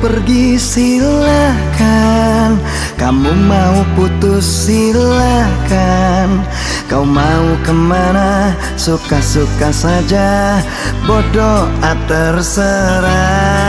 pergi silakan, Kamu mau putus silakan, Kau mau ke mana? Suka-suka saja. Bodoh ah, terserah.